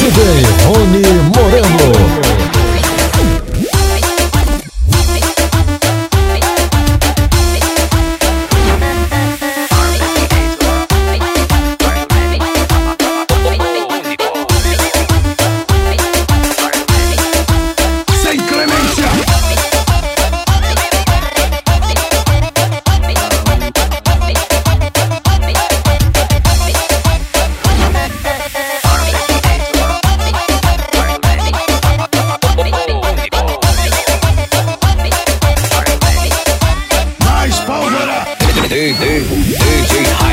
DJ Rony DJ, DJ, DJ